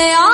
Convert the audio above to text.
گیا